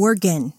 organ.